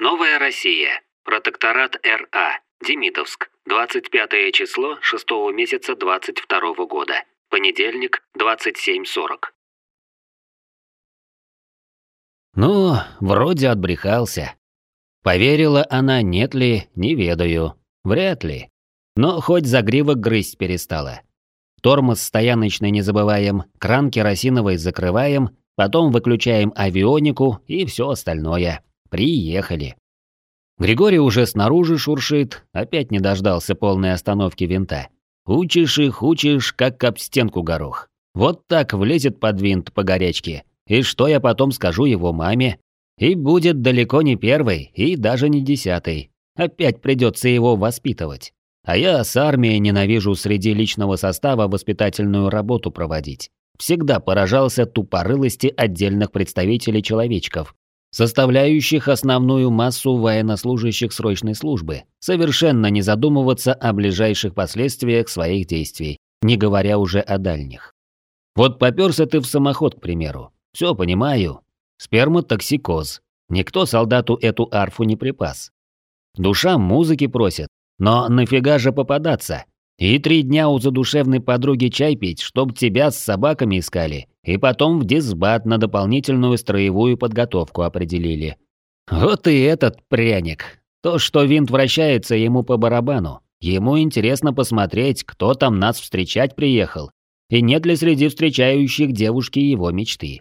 Новая Россия. Протекторат РА. Демидовск. 25 число 6 месяца 22 года. Понедельник, 27.40. Ну, вроде отбрехался. Поверила она, нет ли, не ведаю. Вряд ли. Но хоть загривок грызть перестала. Тормоз стояночный не забываем, кран керосиновый закрываем, потом выключаем авионику и все остальное. Приехали. Григорий уже снаружи шуршит, опять не дождался полной остановки винта. Учишь их, учишь, как об стенку горох. Вот так влезет под винт по горячке. И что я потом скажу его маме? И будет далеко не первый, и даже не десятый. Опять придется его воспитывать. А я с армией ненавижу среди личного состава воспитательную работу проводить. Всегда поражался тупорылости отдельных представителей человечков, составляющих основную массу военнослужащих срочной службы, совершенно не задумываться о ближайших последствиях своих действий, не говоря уже о дальних. Вот попёрся ты в самоход, к примеру. Все понимаю. Сперматоксикоз. Никто солдату эту арфу не припас. Душа музыки просит, но нафига же попадаться? И три дня у задушевной подруги чай пить, чтоб тебя с собаками искали, и потом в дисбат на дополнительную строевую подготовку определили. Вот и этот пряник. То, что винт вращается ему по барабану. Ему интересно посмотреть, кто там нас встречать приехал, и нет ли среди встречающих девушки его мечты.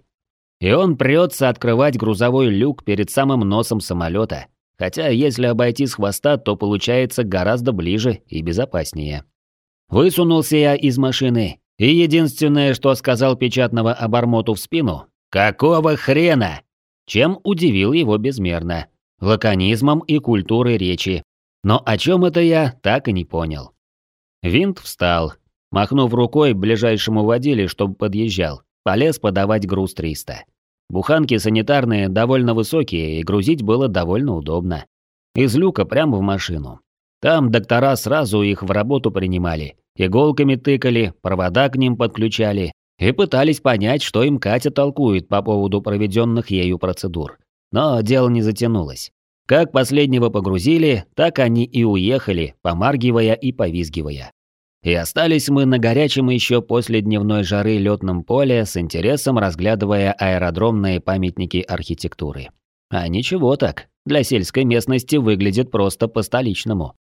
И он прется открывать грузовой люк перед самым носом самолета, хотя если обойти с хвоста, то получается гораздо ближе и безопаснее. Высунулся я из машины, и единственное, что сказал печатного обормоту в спину «Какого хрена?», чем удивил его безмерно. Лаконизмом и культурой речи. Но о чем это я, так и не понял. Винт встал, махнув рукой ближайшему водиле, чтобы подъезжал, полез подавать груз 300. Буханки санитарные довольно высокие, и грузить было довольно удобно. Из люка прямо в машину. Там доктора сразу их в работу принимали, иголками тыкали, провода к ним подключали и пытались понять, что им Катя толкует по поводу проведенных ею процедур. Но дело не затянулось. Как последнего погрузили, так они и уехали, помаргивая и повизгивая. И остались мы на горячем еще после дневной жары летном поле с интересом разглядывая аэродромные памятники архитектуры. А ничего так, для сельской местности выглядит просто по-столичному.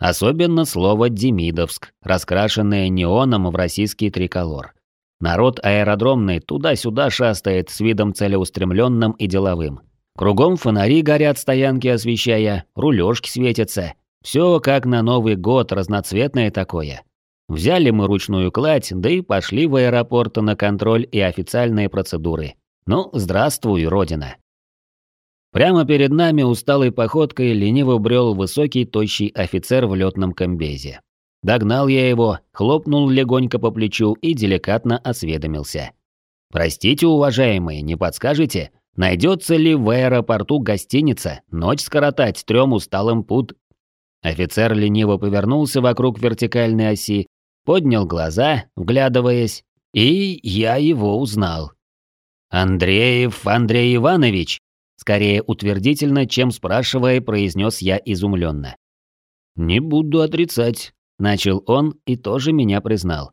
Особенно слово «Демидовск», раскрашенное неоном в российский триколор. Народ аэродромный туда-сюда шастает с видом целеустремленным и деловым. Кругом фонари горят стоянки освещая, рулежки светятся. Все как на Новый год, разноцветное такое. Взяли мы ручную кладь, да и пошли в аэропорт на контроль и официальные процедуры. Ну, здравствуй, Родина. Прямо перед нами усталой походкой лениво брел высокий тощий офицер в летном комбезе. Догнал я его, хлопнул легонько по плечу и деликатно осведомился. «Простите, уважаемые, не подскажете, найдется ли в аэропорту гостиница ночь скоротать трем усталым пут?» Офицер лениво повернулся вокруг вертикальной оси, поднял глаза, вглядываясь, и я его узнал. «Андреев Андрей Иванович!» Скорее утвердительно, чем спрашивая, произнес я изумленно. «Не буду отрицать», — начал он и тоже меня признал.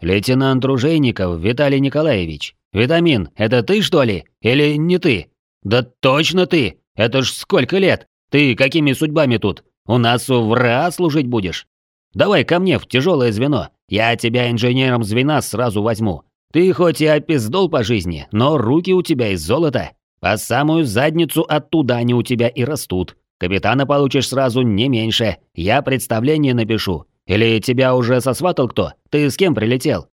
«Лейтенант Ружейников Виталий Николаевич. Витамин, это ты, что ли? Или не ты? Да точно ты! Это ж сколько лет! Ты какими судьбами тут? У нас в РА служить будешь? Давай ко мне в тяжелое звено. Я тебя инженером звена сразу возьму. Ты хоть и опиздол по жизни, но руки у тебя из золота. По самую задницу оттуда они у тебя и растут. Капитана получишь сразу не меньше. Я представление напишу. Или тебя уже сосватал кто? Ты с кем прилетел?»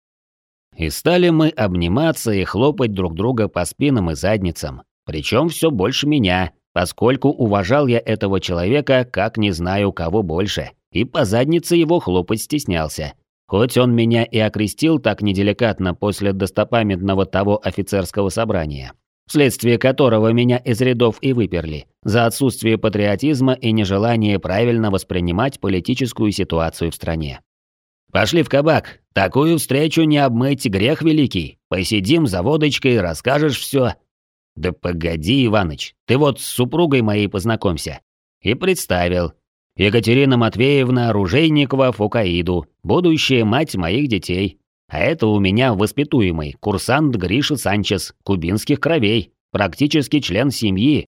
И стали мы обниматься и хлопать друг друга по спинам и задницам. Причем все больше меня, поскольку уважал я этого человека, как не знаю кого больше, и по заднице его хлопать стеснялся. Хоть он меня и окрестил так неделикатно после достопамятного того офицерского собрания вследствие которого меня из рядов и выперли, за отсутствие патриотизма и нежелание правильно воспринимать политическую ситуацию в стране. «Пошли в кабак. Такую встречу не обмыть грех великий. Посидим за водочкой, расскажешь все. Да погоди, Иваныч, ты вот с супругой моей познакомься. И представил. Екатерина Матвеевна Оружейникова Фукаиду, будущая мать моих детей. А это у меня воспитуемый, курсант Гриша Санчес, кубинских кровей, практически член семьи.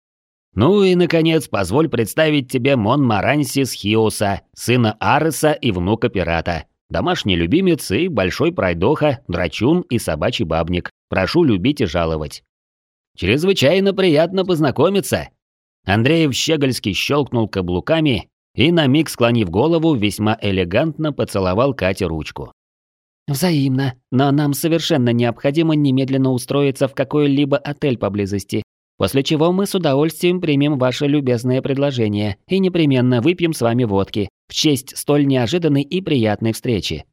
Ну и, наконец, позволь представить тебе Мон Марансис Хиоса, сына Ареса и внука пирата. Домашний любимец и большой пройдоха, драчун и собачий бабник. Прошу любить и жаловать. Чрезвычайно приятно познакомиться. Андреев щегольски щелкнул каблуками и, на миг склонив голову, весьма элегантно поцеловал Кате ручку. «Взаимно, но нам совершенно необходимо немедленно устроиться в какой-либо отель поблизости, после чего мы с удовольствием примем ваше любезное предложение и непременно выпьем с вами водки в честь столь неожиданной и приятной встречи».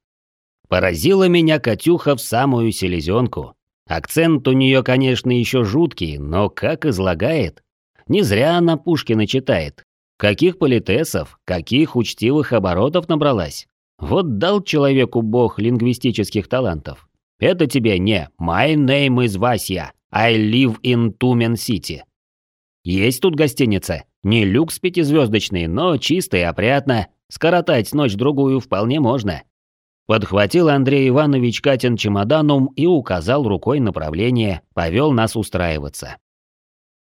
Поразила меня Катюха в самую селезенку. Акцент у нее, конечно, еще жуткий, но как излагает. Не зря она Пушкина читает. Каких политесов, каких учтивых оборотов набралась. Вот дал человеку бог лингвистических талантов. Это тебе не «My name is Вася, I live in Tumen City». Есть тут гостиница. Не люкс пятизвездочный, но чисто и опрятно. Скоротать ночь-другую вполне можно. Подхватил Андрей Иванович Катин чемоданом и указал рукой направление, повел нас устраиваться.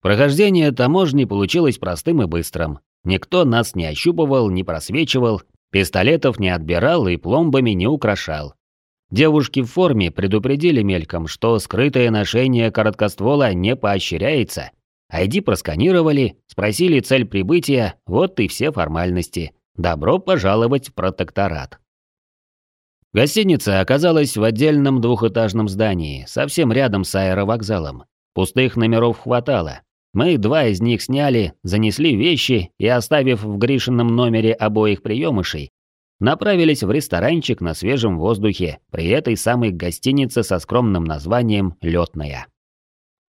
Прохождение таможни получилось простым и быстрым. Никто нас не ощупывал, не просвечивал, Пистолетов не отбирал и пломбами не украшал. Девушки в форме предупредили мельком, что скрытое ношение короткоствола не поощряется. Айди просканировали, спросили цель прибытия, вот и все формальности. Добро пожаловать в протекторат. Гостиница оказалась в отдельном двухэтажном здании, совсем рядом с аэровокзалом. Пустых номеров хватало, мы два из них сняли, занесли вещи и, оставив в Гришином номере обоих приемышей, направились в ресторанчик на свежем воздухе при этой самой гостинице со скромным названием «Летная».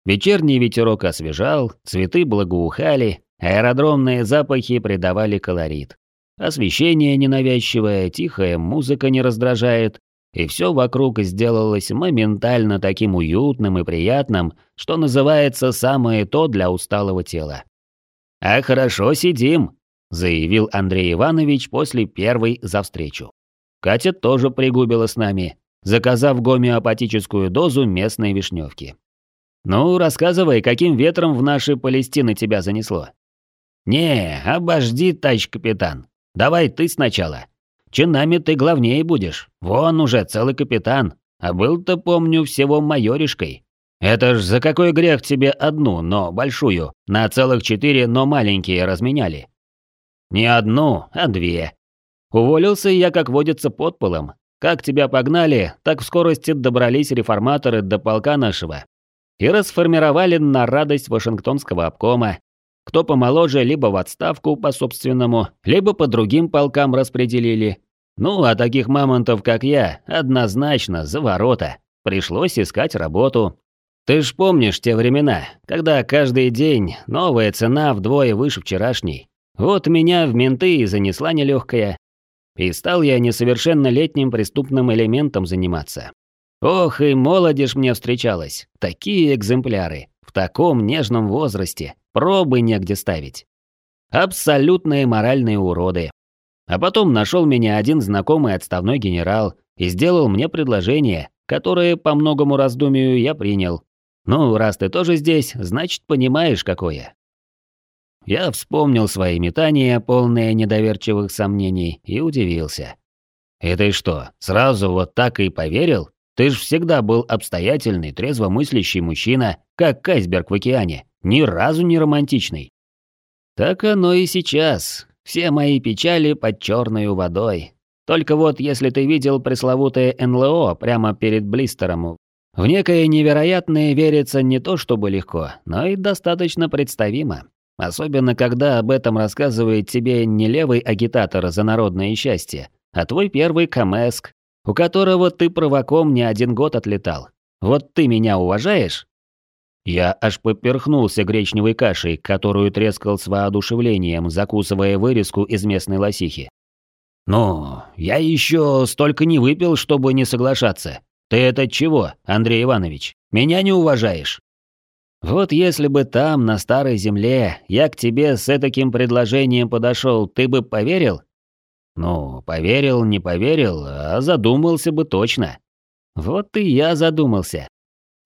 Вечерний ветерок освежал, цветы благоухали, аэродромные запахи придавали колорит. Освещение ненавязчивое, тихая музыка не раздражает, и все вокруг сделалось моментально таким уютным и приятным, что называется самое то для усталого тела. «А хорошо сидим», — заявил Андрей Иванович после первой за встречу. Катя тоже пригубила с нами, заказав гомеопатическую дозу местной вишневки. «Ну, рассказывай, каким ветром в наши Палестины тебя занесло?» «Не, обожди, тач капитан. Давай ты сначала. Чинами ты главнее будешь. Вон уже целый капитан. А был-то, помню, всего майоришкой. Это ж за какой грех тебе одну, но большую, на целых четыре, но маленькие разменяли? Не одну, а две. Уволился я, как водится, под полом. Как тебя погнали, так в скорости добрались реформаторы до полка нашего. И расформировали на радость Вашингтонского обкома. Кто помоложе, либо в отставку по собственному, либо по другим полкам распределили. Ну, а таких мамонтов, как я, однозначно за ворота. Пришлось искать работу. Ты ж помнишь те времена, когда каждый день новая цена вдвое выше вчерашней. Вот меня в менты и занесла нелегкая. И стал я несовершеннолетним преступным элементом заниматься. Ох, и молодежь мне встречалась. Такие экземпляры. В таком нежном возрасте. Пробы негде ставить. Абсолютные моральные уроды. А потом нашел меня один знакомый отставной генерал и сделал мне предложение, которое по многому раздумию я принял. Ну, раз ты тоже здесь, значит, понимаешь, какое. Я вспомнил свои метания, полные недоверчивых сомнений, и удивился. «И ты что, сразу вот так и поверил? Ты ж всегда был обстоятельный, трезвомыслящий мужчина, как айсберг в океане. Ни разу не романтичный. Так оно и сейчас. Все мои печали под черной водой. Только вот если ты видел пресловутое НЛО прямо перед блистером, в некое невероятное верится не то чтобы легко, но и достаточно представимо. Особенно когда об этом рассказывает тебе не левый агитатор за народное счастье, а твой первый камэск, у которого ты провоком не один год отлетал. Вот ты меня уважаешь? Я аж поперхнулся гречневой кашей, которую трескал с воодушевлением, закусывая вырезку из местной лосихи. «Ну, я еще столько не выпил, чтобы не соглашаться. Ты это чего, Андрей Иванович? Меня не уважаешь?» Вот если бы там, на старой земле, я к тебе с таким предложением подошел, ты бы поверил? Ну, поверил, не поверил, а задумался бы точно. Вот и я задумался.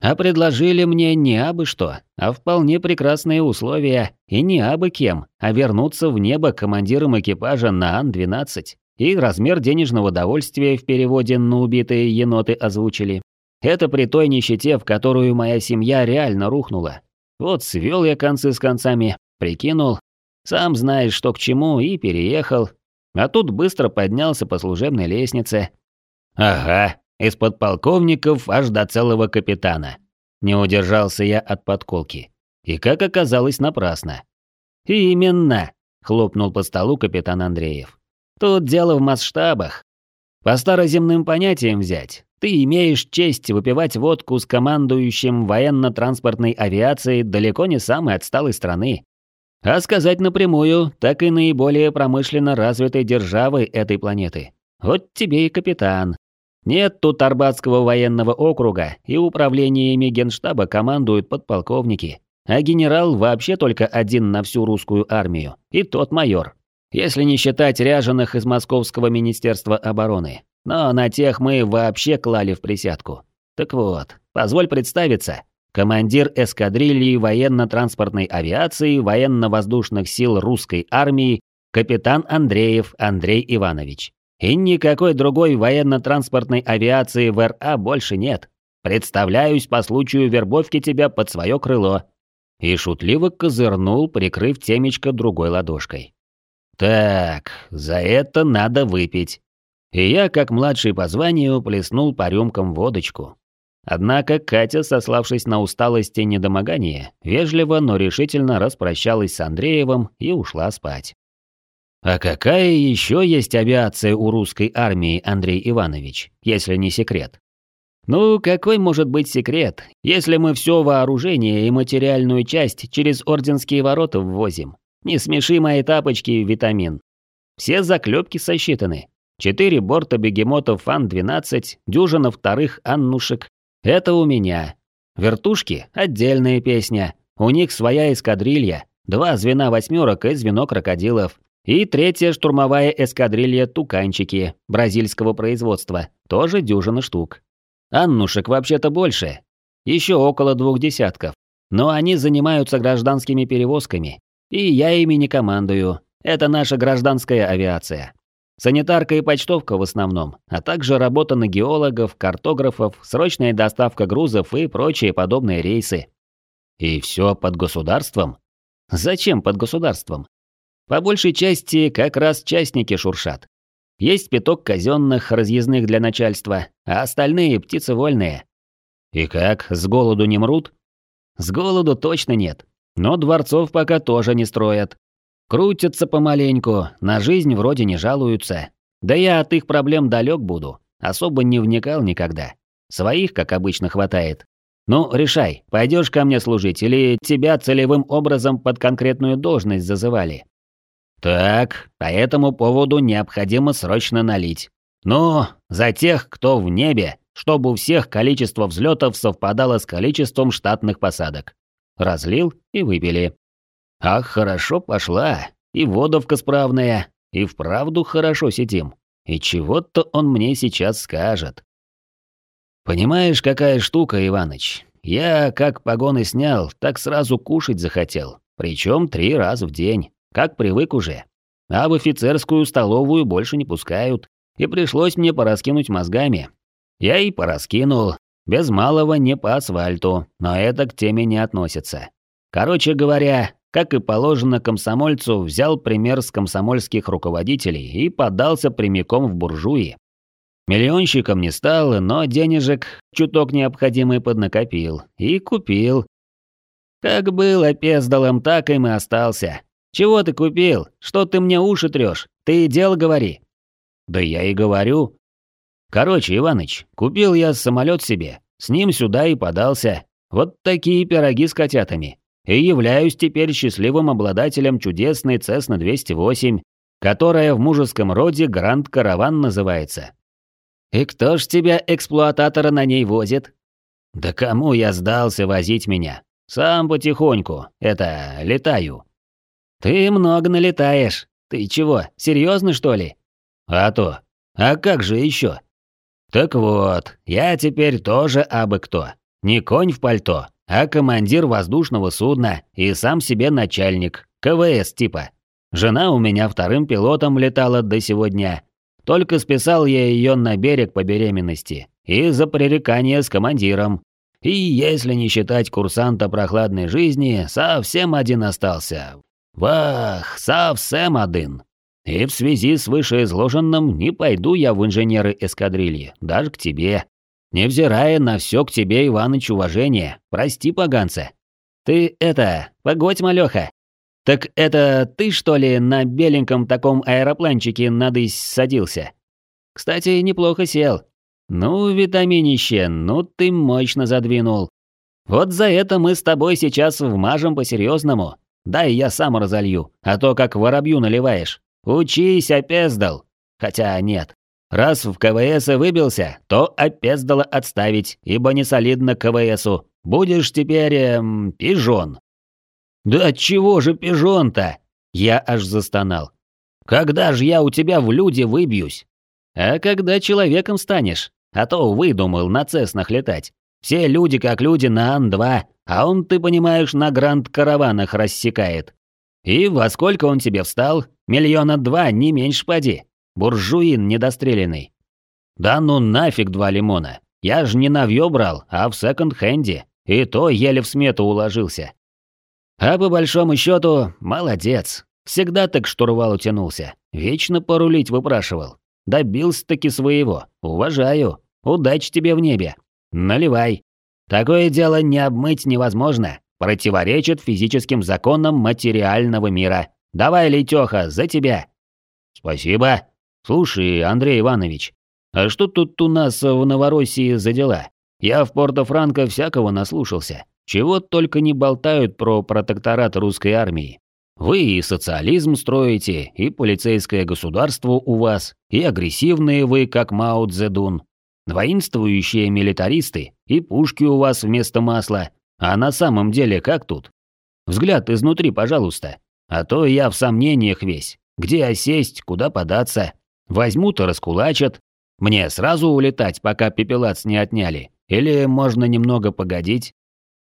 А предложили мне не абы что, а вполне прекрасные условия, и не абы кем, а вернуться в небо командиром экипажа на Ан-12. И размер денежного довольствия в переводе на убитые еноты озвучили. Это при той нищете, в которую моя семья реально рухнула. Вот свел я концы с концами, прикинул, сам знаешь, что к чему, и переехал. А тут быстро поднялся по служебной лестнице. Ага, из подполковников аж до целого капитана. Не удержался я от подколки. И как оказалось, напрасно. «Именно!» — хлопнул по столу капитан Андреев. «Тут дело в масштабах. По староземным понятиям взять, ты имеешь честь выпивать водку с командующим военно-транспортной авиацией далеко не самой отсталой страны. А сказать напрямую, так и наиболее промышленно развитой державой этой планеты. Вот тебе и капитан. Нет тут Арбатского военного округа, и управлениями генштаба командуют подполковники. А генерал вообще только один на всю русскую армию, и тот майор. Если не считать ряженых из Московского министерства обороны. Но на тех мы вообще клали в присядку. Так вот, позволь представиться. Командир эскадрильи военно-транспортной авиации военно-воздушных сил русской армии капитан Андреев Андрей Иванович. И никакой другой военно-транспортной авиации в РА больше нет. Представляюсь по случаю вербовки тебя под свое крыло». И шутливо козырнул, прикрыв темечко другой ладошкой. «Так, за это надо выпить». И я, как младший по званию, плеснул по рюмкам водочку. Однако Катя, сославшись на усталость и недомогание, вежливо, но решительно распрощалась с Андреевым и ушла спать. А какая еще есть авиация у русской армии, Андрей Иванович, если не секрет? Ну, какой может быть секрет, если мы все вооружение и материальную часть через орденские ворота ввозим? Не смеши мои тапочки, витамин. Все заклепки сосчитаны. Четыре борта бегемотов Ан-12, дюжина вторых Аннушек. Это у меня. Вертушки – отдельная песня. У них своя эскадрилья, два звена восьмерок и звено крокодилов. И третья штурмовая эскадрилья «Туканчики» бразильского производства, тоже дюжина штук. Аннушек вообще-то больше, еще около двух десятков. Но они занимаются гражданскими перевозками, и я ими не командую. Это наша гражданская авиация. Санитарка и почтовка в основном, а также работа на геологов, картографов, срочная доставка грузов и прочие подобные рейсы. И все под государством? Зачем под государством? По большей части как раз частники шуршат. Есть пяток казенных, разъездных для начальства, а остальные птицы вольные. И как, с голоду не мрут? С голоду точно нет. Но дворцов пока тоже не строят. Крутятся помаленьку, на жизнь вроде не жалуются. Да я от их проблем далек буду, особо не вникал никогда. Своих, как обычно, хватает. Ну, решай, пойдешь ко мне служить или тебя целевым образом под конкретную должность зазывали? Так, по этому поводу необходимо срочно налить. Ну, за тех, кто в небе, чтобы у всех количество взлетов совпадало с количеством штатных посадок. Разлил и выпили. Ах, хорошо пошла. И водовка справная, и вправду хорошо сидим. И чего-то он мне сейчас скажет. Понимаешь, какая штука, Иваныч? Я как погоны снял, так сразу кушать захотел. Причем три раза в день как привык уже. А в офицерскую столовую больше не пускают, и пришлось мне пораскинуть мозгами. Я и пораскинул, без малого не по асфальту, но это к теме не относится. Короче говоря, как и положено комсомольцу, взял пример с комсомольских руководителей и подался прямиком в буржуи. Миллионщиком не стал, но денежек чуток необходимый поднакопил и купил. Как был опездалом, так им и остался. «Чего ты купил? Что ты мне уши трёшь? Ты дело говори». «Да я и говорю». «Короче, Иваныч, купил я самолет себе, с ним сюда и подался. Вот такие пироги с котятами. И являюсь теперь счастливым обладателем чудесной Цесны 208, которая в мужеском роде Гранд Караван называется. И кто ж тебя, эксплуататора, на ней возит? Да кому я сдался возить меня? Сам потихоньку, это, летаю». «Ты много налетаешь. Ты чего, серьезно что ли?» «А то. А как же еще? Так вот, я теперь тоже абы кто. Не конь в пальто, а командир воздушного судна и сам себе начальник, КВС типа. Жена у меня вторым пилотом летала до сегодня. Только списал я ее на берег по беременности и за пререкание с командиром. И если не считать курсанта прохладной жизни, совсем один остался. Вах, совсем один. И в связи с вышеизложенным не пойду я в инженеры эскадрильи, даже к тебе. Невзирая на все к тебе, Иваныч, уважение, прости, поганца. Ты это, погодь, малёха. Так это ты, что ли, на беленьком таком аэропланчике надысь садился? Кстати, неплохо сел. Ну, витаминище, ну ты мощно задвинул. Вот за это мы с тобой сейчас вмажем по-серьезному. Дай я сам разолью, а то как воробью наливаешь. Учись, опездал. Хотя нет. Раз в КВС выбился, то опездало отставить, ибо не солидно КВСу. Будешь теперь, эм, пижон. Да чего же пижон-то? Я аж застонал. Когда же я у тебя в люди выбьюсь? А когда человеком станешь? А то выдумал на Цеснах летать. Все люди как люди на Ан-2, а он, ты понимаешь, на Гранд-караванах рассекает. И во сколько он тебе встал? Миллиона два, не меньше поди. Буржуин недостреленный. Да ну нафиг два лимона. Я ж не навьё брал, а в секонд-хенде. И то еле в смету уложился. А по большому счету, молодец. Всегда так штурвал утянулся. Вечно порулить выпрашивал. Добился-таки своего. Уважаю. Удачи тебе в небе. Наливай. Такое дело не обмыть невозможно. Противоречит физическим законам материального мира. Давай, Летёха, за тебя. Спасибо. Слушай, Андрей Иванович, а что тут у нас в Новороссии за дела? Я в Порто-Франко всякого наслушался. Чего только не болтают про протекторат русской армии. Вы и социализм строите, и полицейское государство у вас, и агрессивные вы, как Мао Цзэдун. Воинствующие милитаристы, и пушки у вас вместо масла. А на самом деле как тут? Взгляд изнутри, пожалуйста. А то я в сомнениях весь. Где осесть, куда податься? Возьмут и раскулачат. Мне сразу улетать, пока пепелац не отняли? Или можно немного погодить?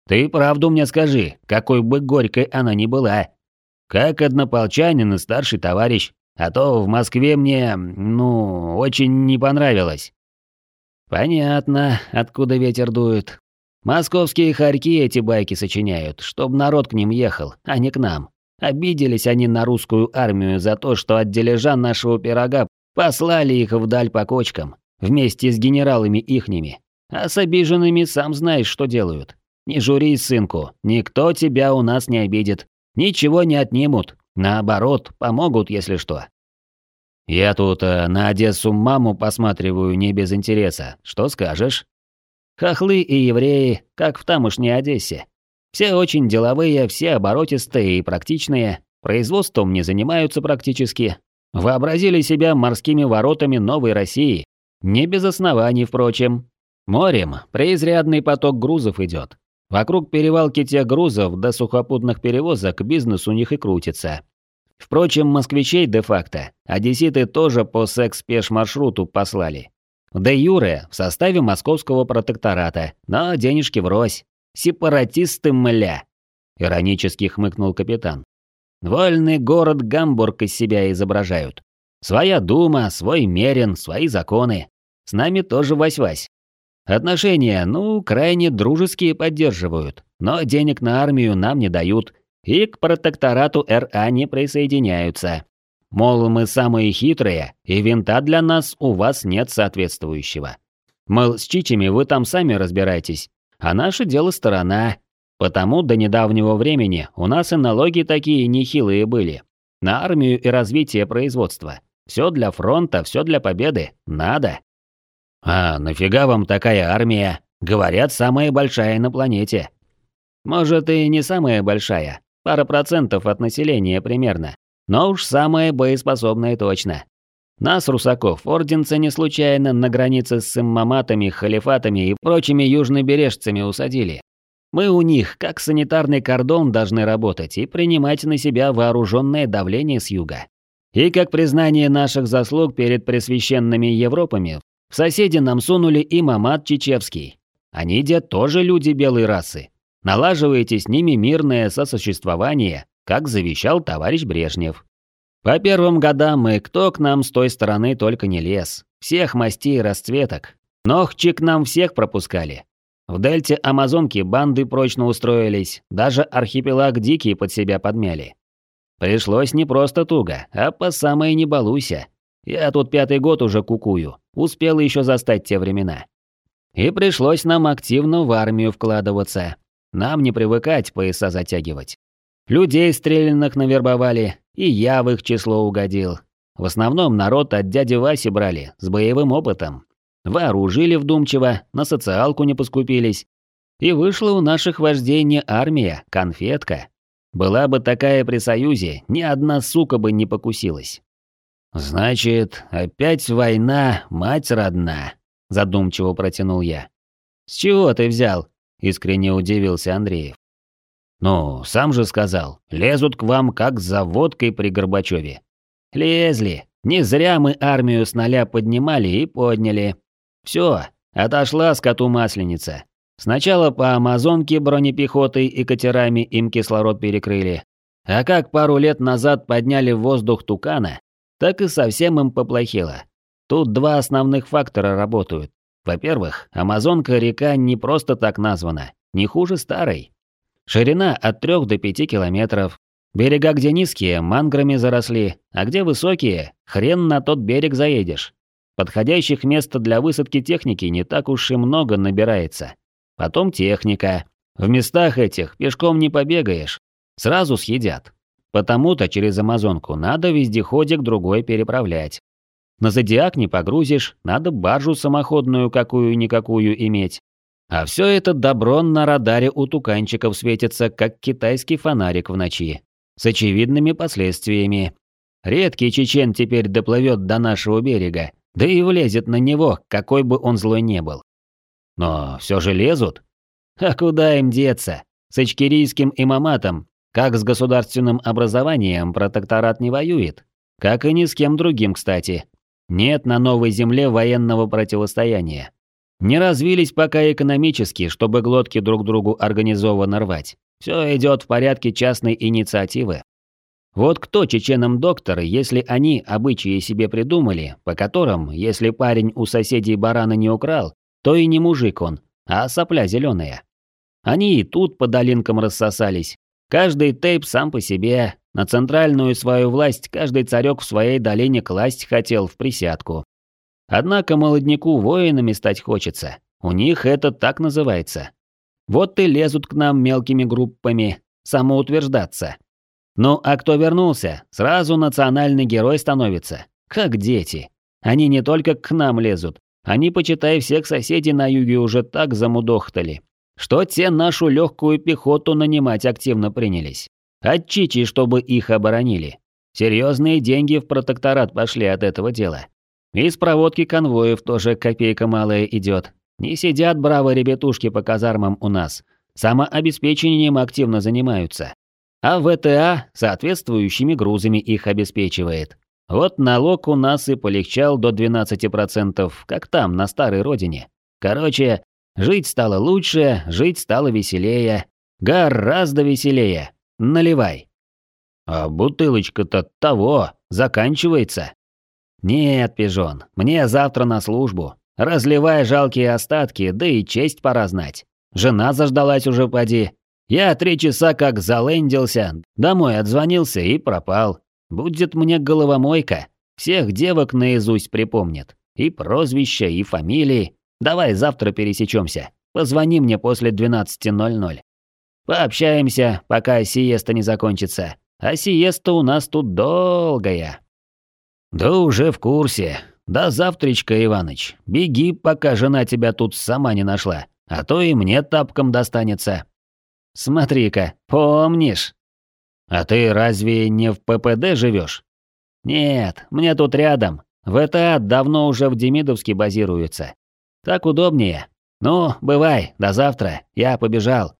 Ты правду мне скажи, какой бы горькой она ни была. Как однополчанин и старший товарищ, а то в Москве мне, ну, очень не понравилось. Понятно, откуда ветер дует. Московские хорьки эти байки сочиняют, чтобы народ к ним ехал, а не к нам. Обиделись они на русскую армию за то, что от дележа нашего пирога послали их вдаль по кочкам, вместе с генералами ихними. А с обиженными сам знаешь, что делают. Не журись, сынку, никто тебя у нас не обидит. Ничего не отнимут. Наоборот, помогут, если что. Я тут э, на Одессу маму посматриваю не без интереса. Что скажешь? Хохлы и евреи, как в тамошней Одессе. Все очень деловые, все оборотистые и практичные, производством не занимаются практически. Вообразили себя морскими воротами новой России. Не без оснований, впрочем. Морем преизрядный поток грузов идет. Вокруг перевалки тех грузов до сухопутных перевозок бизнес у них и крутится. Впрочем, москвичей де-факто одесситы тоже по секс-пеш-маршруту послали. Де юре в составе московского протектората, но денежки врозь. Сепаратисты мля. Иронически хмыкнул капитан. Вольный город Гамбург из себя изображают. Своя дума, свой мерен, свои законы. С нами тоже вась-вась. Отношения, ну, крайне дружеские поддерживают, но денег на армию нам не дают и к протекторату РА не присоединяются. Мол, мы самые хитрые, и винта для нас у вас нет соответствующего. Мол, с чичами вы там сами разбирайтесь, а наше дело сторона. Потому до недавнего времени у нас и налоги такие нехилые были. На армию и развитие производства. Все для фронта, все для победы. Надо. «А нафига вам такая армия? Говорят, самая большая на планете». «Может, и не самая большая. Пара процентов от населения примерно. Но уж самая боеспособная точно. Нас, русаков, орденцы не случайно на границе с иммаматами, халифатами и прочими южнобережцами усадили. Мы у них, как санитарный кордон, должны работать и принимать на себя вооруженное давление с юга. И как признание наших заслуг перед пресвященными Европами, в соседи нам сунули и Мамат Чечевский. Они, дед, тоже люди белой расы. Налаживаете с ними мирное сосуществование, как завещал товарищ Брежнев. По первым годам мы кто к нам с той стороны только не лез. Всех мастей и расцветок. Ногчи к нам всех пропускали. В дельте Амазонки банды прочно устроились, даже архипелаг Дикий под себя подмяли. Пришлось не просто туго, а по самой не балуйся. Я тут пятый год уже кукую, успел еще застать те времена. И пришлось нам активно в армию вкладываться. Нам не привыкать пояса затягивать. Людей стрелянных навербовали, и я в их число угодил. В основном народ от дяди Васи брали, с боевым опытом. Вооружили вдумчиво, на социалку не поскупились. И вышла у наших вождей не армия, конфетка. Была бы такая при Союзе, ни одна сука бы не покусилась. «Значит, опять война, мать родна», – задумчиво протянул я. «С чего ты взял?» – искренне удивился Андреев. «Ну, сам же сказал, лезут к вам как за водкой при Горбачеве». «Лезли. Не зря мы армию с нуля поднимали и подняли. Все, отошла скоту масленица. Сначала по Амазонке бронепехотой и катерами им кислород перекрыли. А как пару лет назад подняли в воздух тукана, так и совсем им поплохело. Тут два основных фактора работают. Во-первых, Амазонка-река не просто так названа, не хуже старой. Ширина от 3 до 5 километров. Берега, где низкие, манграми заросли, а где высокие, хрен на тот берег заедешь. Подходящих мест для высадки техники не так уж и много набирается. Потом техника. В местах этих пешком не побегаешь. Сразу съедят. Потому-то через Амазонку надо вездеходик другой переправлять. На Зодиак не погрузишь, надо баржу самоходную какую-никакую иметь. А все это добро на радаре у туканчиков светится, как китайский фонарик в ночи. С очевидными последствиями. Редкий чечен теперь доплывет до нашего берега, да и влезет на него, какой бы он злой не был. Но все же лезут. А куда им деться? С ичкерийским имаматом, как с государственным образованием, протекторат не воюет. Как и ни с кем другим, кстати. Нет на новой земле военного противостояния. Не развились пока экономически, чтобы глотки друг другу организованно рвать. Все идет в порядке частной инициативы. Вот кто чеченам докторы, если они обычаи себе придумали, по которым, если парень у соседей барана не украл, то и не мужик он, а сопля зеленая. Они и тут по долинкам рассосались. Каждый тейп сам по себе, на центральную свою власть каждый царек в своей долине класть хотел в присядку. Однако молодняку воинами стать хочется. У них это так называется. Вот и лезут к нам мелкими группами, самоутверждаться. Ну а кто вернулся, сразу национальный герой становится. Как дети. Они не только к нам лезут, они, почитай, всех соседей на юге уже так замудохтали, что те нашу легкую пехоту нанимать активно принялись. От чтобы их оборонили. Серьезные деньги в протекторат пошли от этого дела. Из проводки конвоев тоже копейка малая идет. Не сидят браво ребятушки по казармам у нас. Самообеспечением активно занимаются. А ВТА соответствующими грузами их обеспечивает. Вот налог у нас и полегчал до 12%, как там, на старой родине. Короче, жить стало лучше, жить стало веселее. Гораздо веселее. Наливай. А бутылочка-то того, заканчивается. Нет, пижон, мне завтра на службу. Разливай жалкие остатки, да и честь пора знать. Жена заждалась уже поди. Я три часа как залендился, домой отзвонился и пропал. Будет мне головомойка. Всех девок наизусть припомнит. И прозвища, и фамилии. Давай завтра пересечемся. Позвони мне после 12.00. Пообщаемся, пока сиеста не закончится. А сиеста у нас тут долгая. Да уже в курсе. До завтрачка, Иваныч. Беги, пока жена тебя тут сама не нашла. А то и мне тапком достанется. Смотри-ка, помнишь? А ты разве не в ППД живешь? Нет, мне тут рядом. ВТА давно уже в Демидовске базируется. Так удобнее. Ну, бывай, до завтра, я побежал.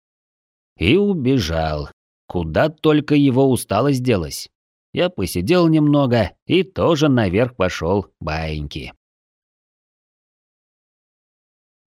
И убежал. Куда только его усталость делась. Я посидел немного и тоже наверх пошел баиньки.